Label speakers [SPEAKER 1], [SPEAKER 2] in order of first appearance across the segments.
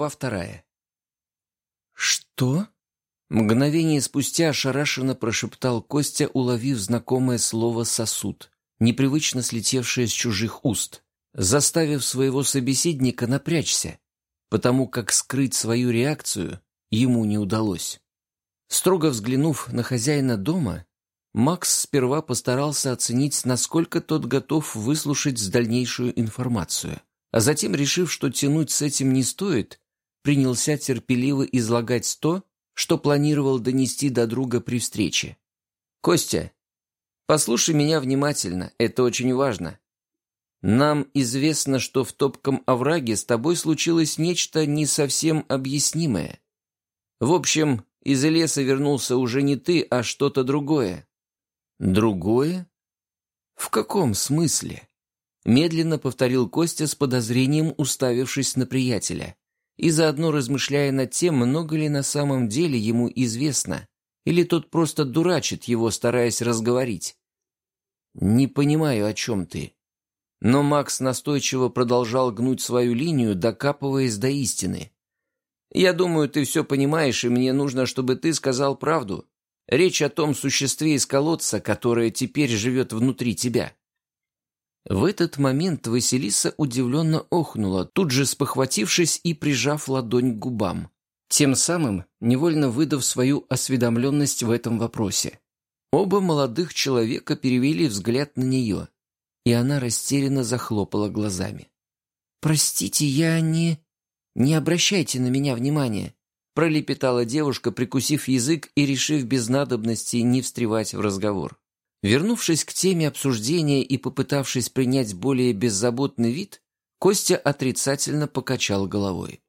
[SPEAKER 1] Глава вторая. «Что?» Мгновение спустя ошарашенно прошептал Костя, уловив знакомое слово «сосуд», непривычно слетевшее с чужих уст, заставив своего собеседника напрячься, потому как скрыть свою реакцию ему не удалось. Строго взглянув на хозяина дома, Макс сперва постарался оценить, насколько тот готов выслушать дальнейшую информацию а затем, решив, что тянуть с этим не стоит, принялся терпеливо излагать то, что планировал донести до друга при встрече. «Костя, послушай меня внимательно, это очень важно. Нам известно, что в топком овраге с тобой случилось нечто не совсем объяснимое. В общем, из леса вернулся уже не ты, а что-то другое». «Другое? В каком смысле?» Медленно повторил Костя с подозрением, уставившись на приятеля, и заодно размышляя над тем, много ли на самом деле ему известно, или тот просто дурачит его, стараясь разговорить. «Не понимаю, о чем ты». Но Макс настойчиво продолжал гнуть свою линию, докапываясь до истины. «Я думаю, ты все понимаешь, и мне нужно, чтобы ты сказал правду. Речь о том существе из колодца, которое теперь живет внутри тебя». В этот момент Василиса удивленно охнула, тут же спохватившись и прижав ладонь к губам, тем самым невольно выдав свою осведомленность в этом вопросе. Оба молодых человека перевели взгляд на нее, и она растерянно захлопала глазами. «Простите, я не... Не обращайте на меня внимания», пролепетала девушка, прикусив язык и решив без надобности не встревать в разговор. Вернувшись к теме обсуждения и попытавшись принять более беззаботный вид, Костя отрицательно покачал головой.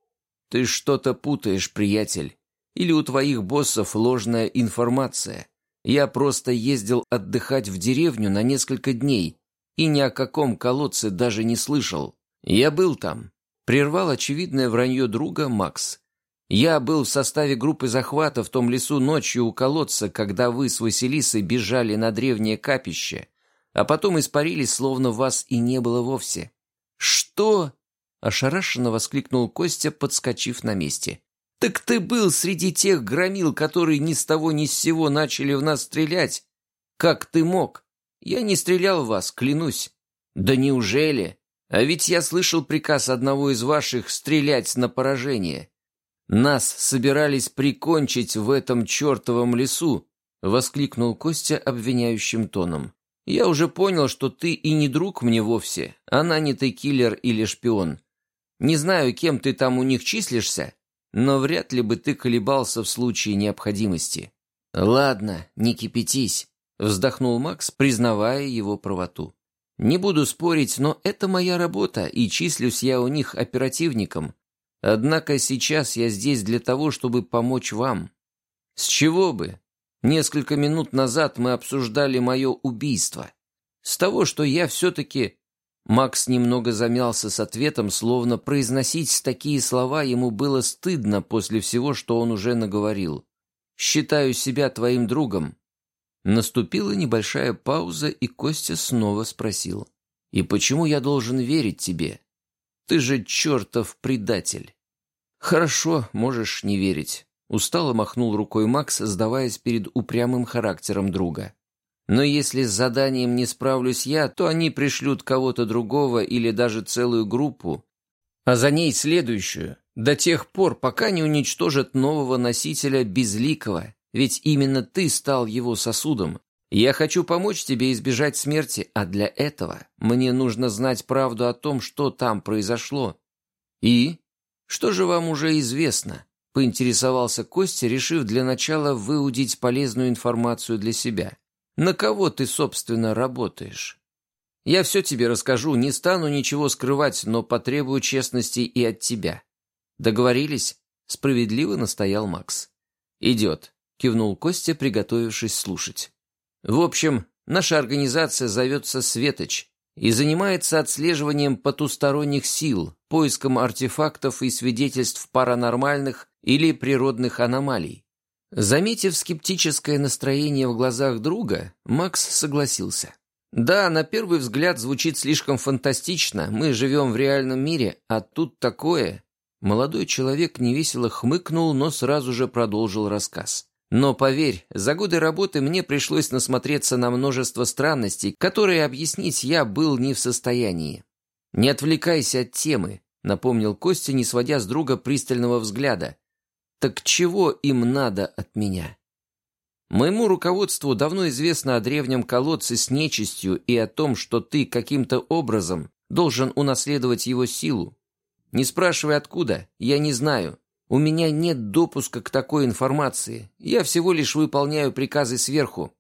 [SPEAKER 1] «Ты что-то путаешь, приятель. Или у твоих боссов ложная информация. Я просто ездил отдыхать в деревню на несколько дней и ни о каком колодце даже не слышал. Я был там». Прервал очевидное вранье друга Макс. Я был в составе группы захвата в том лесу ночью у колодца, когда вы с Василисой бежали на древнее капище, а потом испарились, словно вас и не было вовсе». «Что?» — ошарашенно воскликнул Костя, подскочив на месте. «Так ты был среди тех громил, которые ни с того ни с сего начали в нас стрелять? Как ты мог? Я не стрелял в вас, клянусь». «Да неужели? А ведь я слышал приказ одного из ваших стрелять на поражение». «Нас собирались прикончить в этом чертовом лесу!» — воскликнул Костя обвиняющим тоном. «Я уже понял, что ты и не друг мне вовсе, а нанятый киллер или шпион. Не знаю, кем ты там у них числишься, но вряд ли бы ты колебался в случае необходимости». «Ладно, не кипятись», — вздохнул Макс, признавая его правоту. «Не буду спорить, но это моя работа, и числюсь я у них оперативником. Однако сейчас я здесь для того, чтобы помочь вам. С чего бы? Несколько минут назад мы обсуждали мое убийство. С того, что я все-таки... Макс немного замялся с ответом, словно произносить такие слова ему было стыдно после всего, что он уже наговорил. «Считаю себя твоим другом». Наступила небольшая пауза, и Костя снова спросил. «И почему я должен верить тебе? Ты же чертов предатель!» «Хорошо, можешь не верить», — устало махнул рукой Макс, сдаваясь перед упрямым характером друга. «Но если с заданием не справлюсь я, то они пришлют кого-то другого или даже целую группу, а за ней следующую, до тех пор, пока не уничтожат нового носителя Безликого, ведь именно ты стал его сосудом, я хочу помочь тебе избежать смерти, а для этого мне нужно знать правду о том, что там произошло. И, что же вам уже известно? Поинтересовался Костя, решив для начала выудить полезную информацию для себя. На кого ты, собственно, работаешь? Я все тебе расскажу, не стану ничего скрывать, но потребую честности и от тебя. Договорились? Справедливо настоял Макс. Идет, кивнул Костя, приготовившись слушать. В общем, наша организация зовется «Светоч» и занимается отслеживанием потусторонних сил, поиском артефактов и свидетельств паранормальных или природных аномалий. Заметив скептическое настроение в глазах друга, Макс согласился. «Да, на первый взгляд звучит слишком фантастично, мы живем в реальном мире, а тут такое. Молодой человек невесело хмыкнул, но сразу же продолжил рассказ. Но поверь, за годы работы мне пришлось насмотреться на множество странностей, которые объяснить я был не в состоянии. «Не отвлекайся от темы», — напомнил Костя, не сводя с друга пристального взгляда. «Так чего им надо от меня?» Моему руководству давно известно о древнем колодце с нечистью и о том, что ты каким-то образом должен унаследовать его силу. Не спрашивай откуда, я не знаю. У меня нет допуска к такой информации. Я всего лишь выполняю приказы сверху.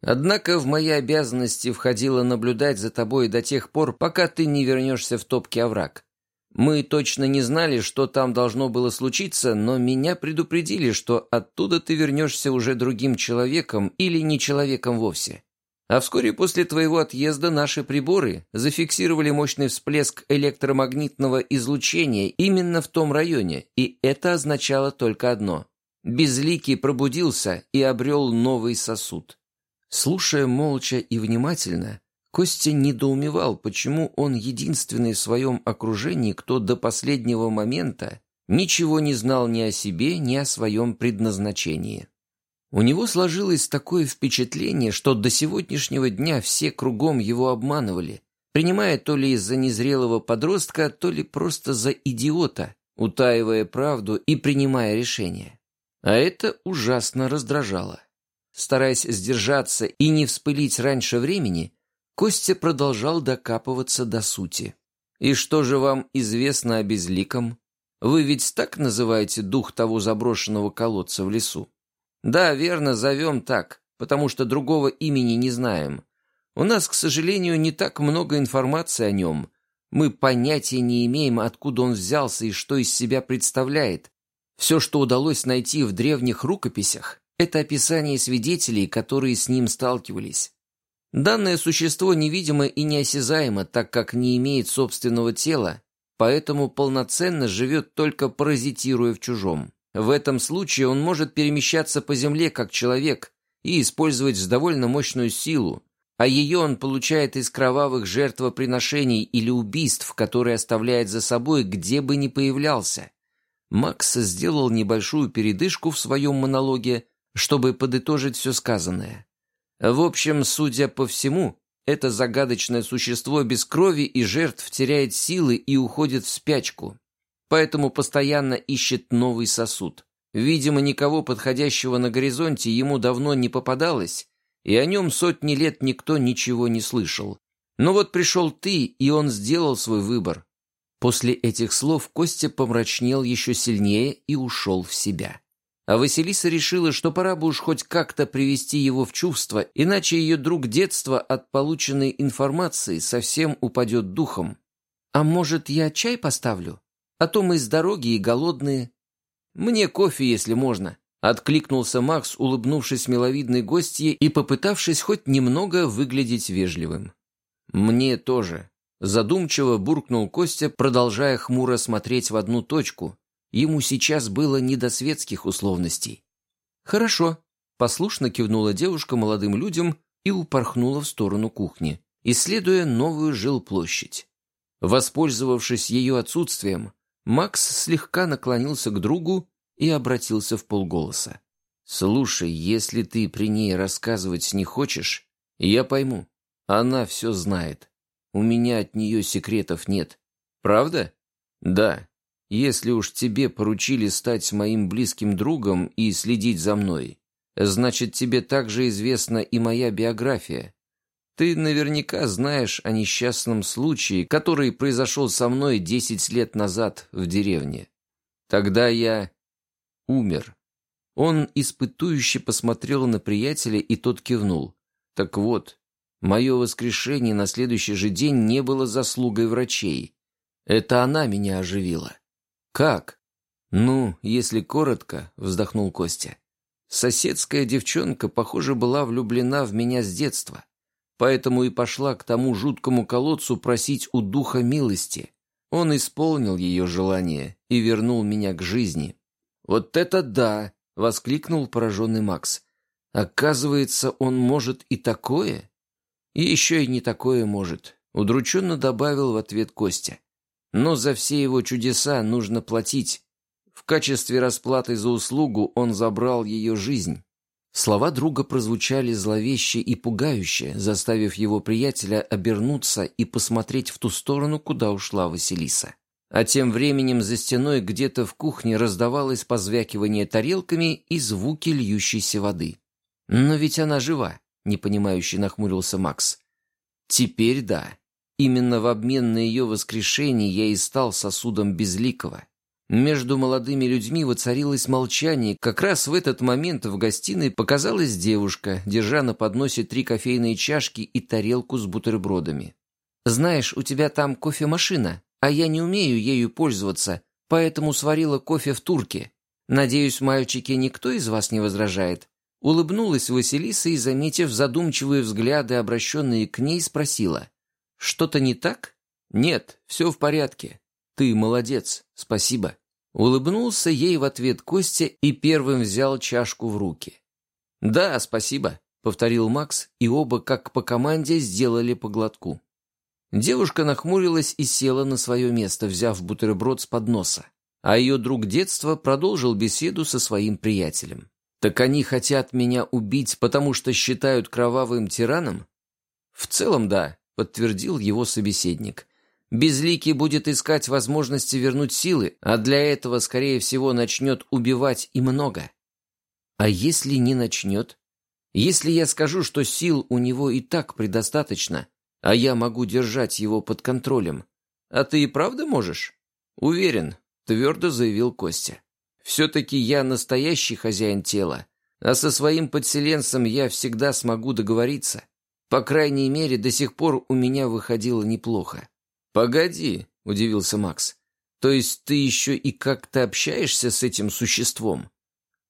[SPEAKER 1] Однако в мои обязанности входило наблюдать за тобой до тех пор, пока ты не вернешься в топкий овраг. Мы точно не знали, что там должно было случиться, но меня предупредили, что оттуда ты вернешься уже другим человеком или не человеком вовсе. А вскоре после твоего отъезда наши приборы зафиксировали мощный всплеск электромагнитного излучения именно в том районе, и это означало только одно. Безликий пробудился и обрел новый сосуд. Слушая молча и внимательно, Костя недоумевал, почему он единственный в своем окружении, кто до последнего момента ничего не знал ни о себе, ни о своем предназначении. У него сложилось такое впечатление, что до сегодняшнего дня все кругом его обманывали, принимая то ли из-за незрелого подростка, то ли просто за идиота, утаивая правду и принимая решения. А это ужасно раздражало. Стараясь сдержаться и не вспылить раньше времени, Костя продолжал докапываться до сути. «И что же вам известно о безликом? Вы ведь так называете дух того заброшенного колодца в лесу?» «Да, верно, зовем так, потому что другого имени не знаем. У нас, к сожалению, не так много информации о нем. Мы понятия не имеем, откуда он взялся и что из себя представляет. Все, что удалось найти в древних рукописях, это описание свидетелей, которые с ним сталкивались. Данное существо невидимо и неосязаемо, так как не имеет собственного тела, поэтому полноценно живет только паразитируя в чужом. В этом случае он может перемещаться по земле как человек и использовать довольно мощную силу, а ее он получает из кровавых жертвоприношений или убийств, которые оставляет за собой, где бы ни появлялся. Макс сделал небольшую передышку в своем монологе, чтобы подытожить все сказанное. В общем, судя по всему, это загадочное существо без крови и жертв теряет силы и уходит в спячку. Поэтому постоянно ищет новый сосуд. Видимо, никого подходящего на горизонте ему давно не попадалось, и о нем сотни лет никто ничего не слышал. Но вот пришел ты, и он сделал свой выбор. После этих слов Костя помрачнел еще сильнее и ушел в себя. А Василиса решила, что пора бы уж хоть как-то привести его в чувство, иначе ее друг детства от полученной информации совсем упадет духом. «А может, я чай поставлю? А то мы с дороги и голодные». «Мне кофе, если можно», — откликнулся Макс, улыбнувшись миловидной гостье и попытавшись хоть немного выглядеть вежливым. «Мне тоже», — задумчиво буркнул Костя, продолжая хмуро смотреть в одну точку, Ему сейчас было не до светских условностей. «Хорошо», — послушно кивнула девушка молодым людям и упорхнула в сторону кухни, исследуя новую жилплощадь. Воспользовавшись ее отсутствием, Макс слегка наклонился к другу и обратился в полголоса. «Слушай, если ты при ней рассказывать не хочешь, я пойму. Она все знает. У меня от нее секретов нет. Правда?» «Да», если уж тебе поручили стать моим близким другом и следить за мной, значит, тебе также известна и моя биография. Ты наверняка знаешь о несчастном случае, который произошел со мной десять лет назад в деревне. Тогда я умер. Он испытующе посмотрел на приятеля, и тот кивнул. Так вот, мое воскрешение на следующий же день не было заслугой врачей. Это она меня оживила. «Как?» «Ну, если коротко», — вздохнул Костя. «Соседская девчонка, похоже, была влюблена в меня с детства, поэтому и пошла к тому жуткому колодцу просить у духа милости. Он исполнил ее желание и вернул меня к жизни». «Вот это да!» — воскликнул пораженный Макс. «Оказывается, он может и такое?» «И еще и не такое может», — удрученно добавил в ответ Костя. но за все его чудеса нужно платить. В качестве расплаты за услугу он забрал ее жизнь. Слова друга прозвучали зловеще и пугающе, заставив его приятеля обернуться и посмотреть в ту сторону, куда ушла Василиса. А тем временем за стеной где-то в кухне раздавалось позвякивание тарелками и звуки льющейся воды. «Но ведь она жива», — непонимающе нахмурился Макс. «Теперь да. Именно в обмен на ее воскрешение я и стал сосудом безликого». Между молодыми людьми воцарилось молчание. Как раз в этот момент в гостиной показалась девушка, держа на подносе три кофейные чашки и тарелку с бутербродами. «Знаешь, у тебя там кофемашина, а я не умею ею пользоваться, поэтому сварила кофе в турке. Надеюсь, мальчики, никто из вас не возражает?» Улыбнулась Василиса и, заметив задумчивые взгляды, обращенные к ней, спросила. «Что-то не так?» «Нет, все в порядке. Ты молодец, спасибо». Улыбнулся ей в ответ Костя и первым взял чашку в руки. «Да, спасибо», — повторил Макс, и оба, как по команде, сделали по глотку. Девушка нахмурилась и села на свое место, взяв бутерброд с подноса, а ее друг детства продолжил беседу со своим приятелем. «Так они хотят меня убить, потому что считают кровавым тираном?» «В целом, да», — подтвердил его собеседник. Безликий будет искать возможности вернуть силы, а для этого, скорее всего, начнет убивать и много. А если не начнет? Если я скажу, что сил у него и так предостаточно, а я могу держать его под контролем, а ты и правда можешь? Уверен, твердо заявил Костя. Все-таки я настоящий хозяин тела, а со своим подселенцем я всегда смогу договориться. По крайней мере, до сих пор у меня выходило неплохо. «Погоди», — удивился Макс. «То есть ты еще и как-то общаешься с этим существом?»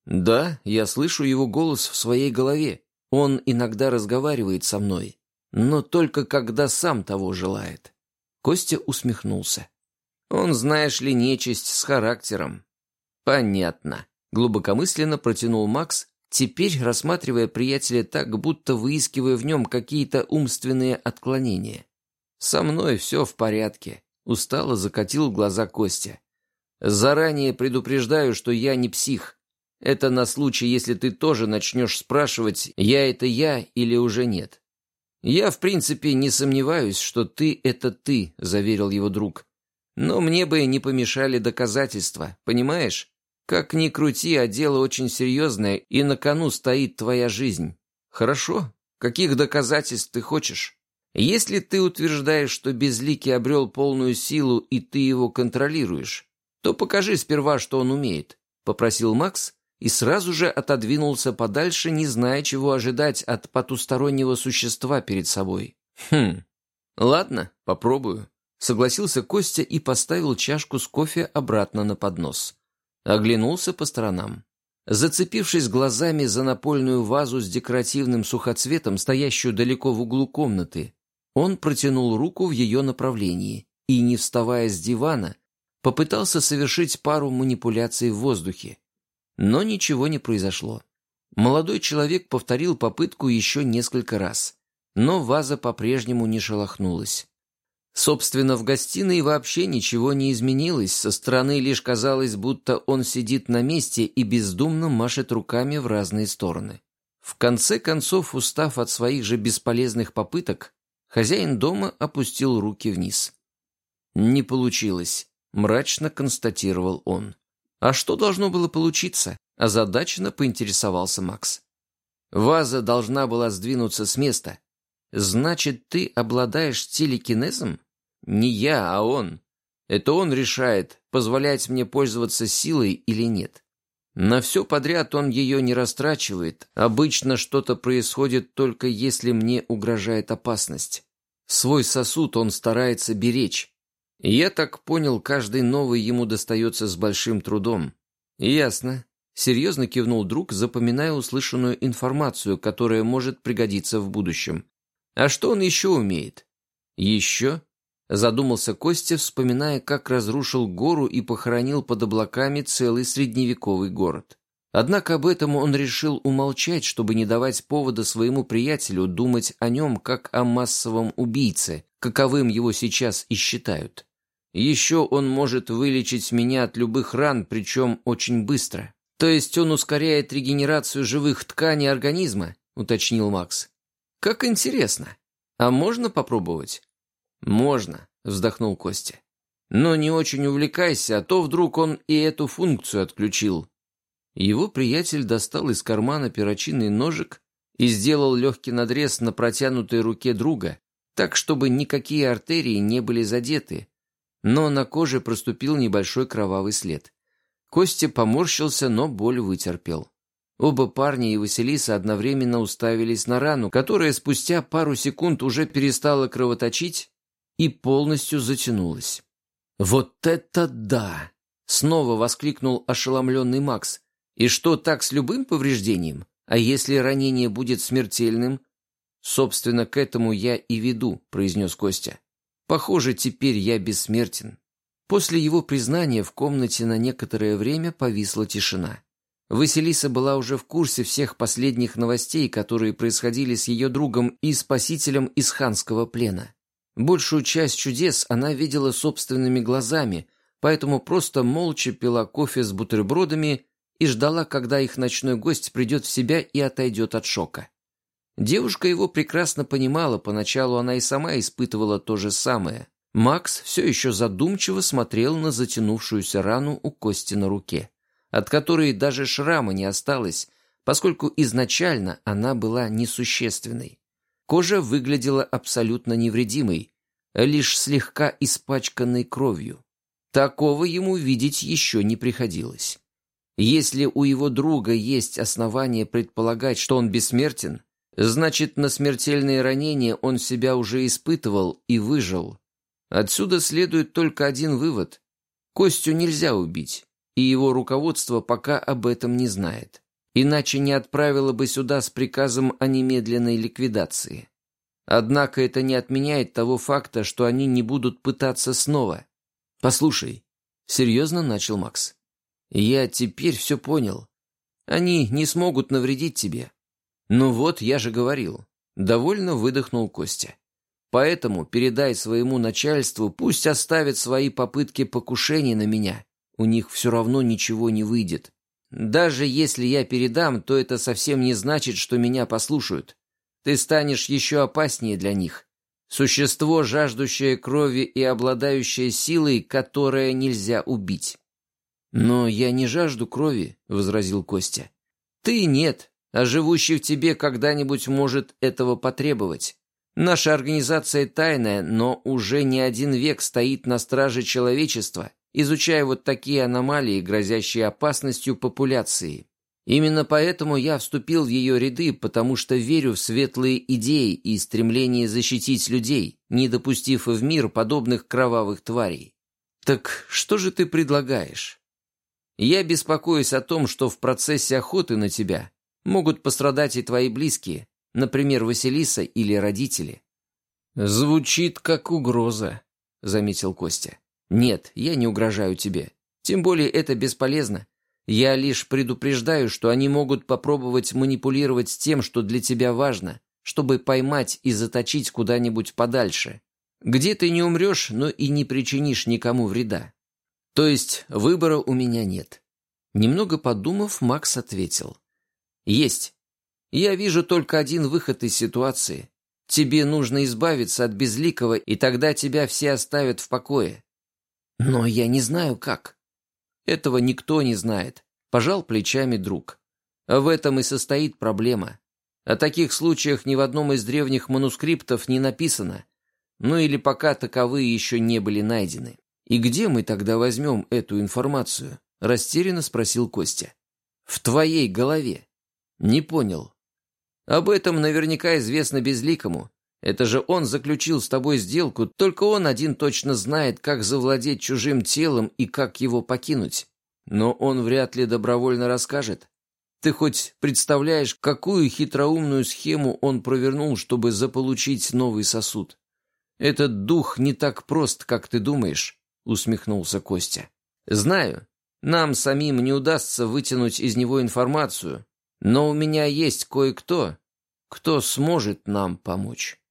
[SPEAKER 1] «Да, я слышу его голос в своей голове. Он иногда разговаривает со мной, но только когда сам того желает». Костя усмехнулся. «Он, знаешь ли, нечисть с характером». «Понятно», — глубокомысленно протянул Макс, теперь рассматривая приятеля так, будто выискивая в нем какие-то умственные отклонения. «Со мной все в порядке», — устало закатил глаза Костя. «Заранее предупреждаю, что я не псих. Это на случай, если ты тоже начнешь спрашивать, я это я или уже нет». «Я, в принципе, не сомневаюсь, что ты — это ты», — заверил его друг. «Но мне бы не помешали доказательства, понимаешь? Как ни крути, а дело очень серьезное, и на кону стоит твоя жизнь. Хорошо? Каких доказательств ты хочешь?» Если ты утверждаешь, что Безликий обрел полную силу и ты его контролируешь, то покажи сперва, что он умеет», — попросил Макс и сразу же отодвинулся подальше, не зная, чего ожидать от потустороннего существа перед собой. «Хм, ладно, попробую», — согласился Костя и поставил чашку с кофе обратно на поднос. Оглянулся по сторонам. Зацепившись глазами за напольную вазу с декоративным сухоцветом, стоящую далеко в углу комнаты, он протянул руку в ее направлении и, не вставая с дивана, попытался совершить пару манипуляций в воздухе. Но ничего не произошло. Молодой человек повторил попытку еще несколько раз, но ваза по-прежнему не шелохнулась. Собственно, в гостиной вообще ничего не изменилось, со стороны лишь казалось, будто он сидит на месте и бездумно машет руками в разные стороны. В конце концов, устав от своих же бесполезных попыток, Хозяин дома опустил руки вниз. «Не получилось», — мрачно констатировал он. «А что должно было получиться?» — озадаченно поинтересовался Макс. «Ваза должна была сдвинуться с места. Значит, ты обладаешь телекинезом? Не я, а он. Это он решает, позволять мне пользоваться силой или нет. На все подряд он ее не растрачивает. Обычно что-то происходит только если мне угрожает опасность. Свой сосуд он старается беречь. Я так понял, каждый новый ему достается с большим трудом. Ясно. Серьезно кивнул друг, запоминая услышанную информацию, которая может пригодиться в будущем. А что он еще умеет? Еще? Задумался Костя, вспоминая, как разрушил гору и похоронил под облаками целый средневековый город. Однако об этом он решил умолчать, чтобы не давать повода своему приятелю думать о нем как о массовом убийце, каковым его сейчас и считают. Еще он может вылечить меня от любых ран, причем очень быстро. То есть он ускоряет регенерацию живых тканей организма, уточнил Макс. Как интересно. А можно попробовать? Можно, вздохнул Костя. Но не очень увлекайся, а то вдруг он и эту функцию отключил. Его приятель достал из кармана перочинный ножик и сделал легкий надрез на протянутой руке друга, так, чтобы никакие артерии не были задеты, но на коже проступил небольшой кровавый след. Костя поморщился, но боль вытерпел. Оба парня и Василиса одновременно уставились на рану, которая спустя пару секунд уже перестала кровоточить и полностью затянулась. «Вот это да!» — снова воскликнул ошеломленный Макс. «И что, так с любым повреждением? А если ранение будет смертельным?» «Собственно, к этому я и веду», — произнес Костя. Похоже, теперь я бессмертен. После его признания в комнате на некоторое время повисла тишина. Василиса была уже в курсе всех последних новостей, которые происходили с ее другом и спасителем из ханского плена. Большую часть чудес она видела собственными глазами, поэтому просто молча пила кофе с бутербродами и ждала, когда их ночной гость придет в себя и отойдет от шока. Девушка его прекрасно понимала, поначалу она и сама испытывала то же самое. Макс все еще задумчиво смотрел на затянувшуюся рану у Кости на руке, от которой даже шрама не осталось, поскольку изначально она была несущественной. Кожа выглядела абсолютно невредимой, лишь слегка испачканной кровью. Такого ему видеть еще не приходилось. Если у его друга есть основания предполагать, что он бессмертен, Значит, на смертельные ранения он себя уже испытывал и выжил. Отсюда следует только один вывод. Костю нельзя убить, и его руководство пока об этом не знает. Иначе не отправило бы сюда с приказом о немедленной ликвидации. Однако это не отменяет того факта, что они не будут пытаться снова. «Послушай», — серьезно начал Макс, — «я теперь все понял. Они не смогут навредить тебе. «Ну вот, я же говорил», — довольно выдохнул Костя. «Поэтому передай своему начальству, пусть оставят свои попытки покушения на меня. У них все равно ничего не выйдет. Даже если я передам, то это совсем не значит, что меня послушают. Ты станешь еще опаснее для них. Существо, жаждущее крови и обладающее силой, которое нельзя убить». «Но я не жажду крови», — возразил Костя. «Ты нет, а живущий в тебе когда-нибудь может этого потребовать. Наша организация тайная, но уже не один век стоит на страже человечества, изучая вот такие аномалии, грозящие опасностью популяции. Именно поэтому я вступил в ее ряды, потому что верю в светлые идеи и стремление защитить людей, не допустив в мир подобных кровавых тварей. Так что же ты предлагаешь? Я беспокоюсь о том, что в процессе охоты на тебя Могут пострадать и твои близкие, например, Василиса или родители». «Звучит как угроза», — заметил Костя. «Нет, я не угрожаю тебе. Тем более это бесполезно. Я лишь предупреждаю, что они могут попробовать манипулировать тем, что для тебя важно, чтобы поймать и заточить куда-нибудь подальше, где ты не умрешь, но и не причинишь никому вреда. То есть выбора у меня нет». Немного подумав, Макс ответил. «Есть. Я вижу только один выход из ситуации. Тебе нужно избавиться от Безликого, и тогда тебя все оставят в покое». «Но я не знаю, как». «Этого никто не знает», — пожал плечами друг. «В этом и состоит проблема. О таких случаях ни в одном из древних манускриптов не написано, ну или пока таковые еще не были найдены. И где мы тогда возьмем эту информацию?» — растерянно спросил Костя. «В твоей голове. «Не понял. Об этом наверняка известно безликому. Это же он заключил с тобой сделку, только он один точно знает, как завладеть чужим телом и как его покинуть. Но он вряд ли добровольно расскажет. Ты хоть представляешь, какую хитроумную схему он провернул, чтобы заполучить новый сосуд? Этот дух не так прост, как ты думаешь», — усмехнулся Костя. «Знаю, нам самим не удастся вытянуть из него информацию, но у меня есть кое-кто, кто сможет нам помочь.